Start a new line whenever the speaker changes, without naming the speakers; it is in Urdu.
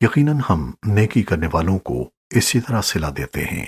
یقیناً ہم نیکی کرنے والوں کو اسی طرح صلہ دیتے ہیں۔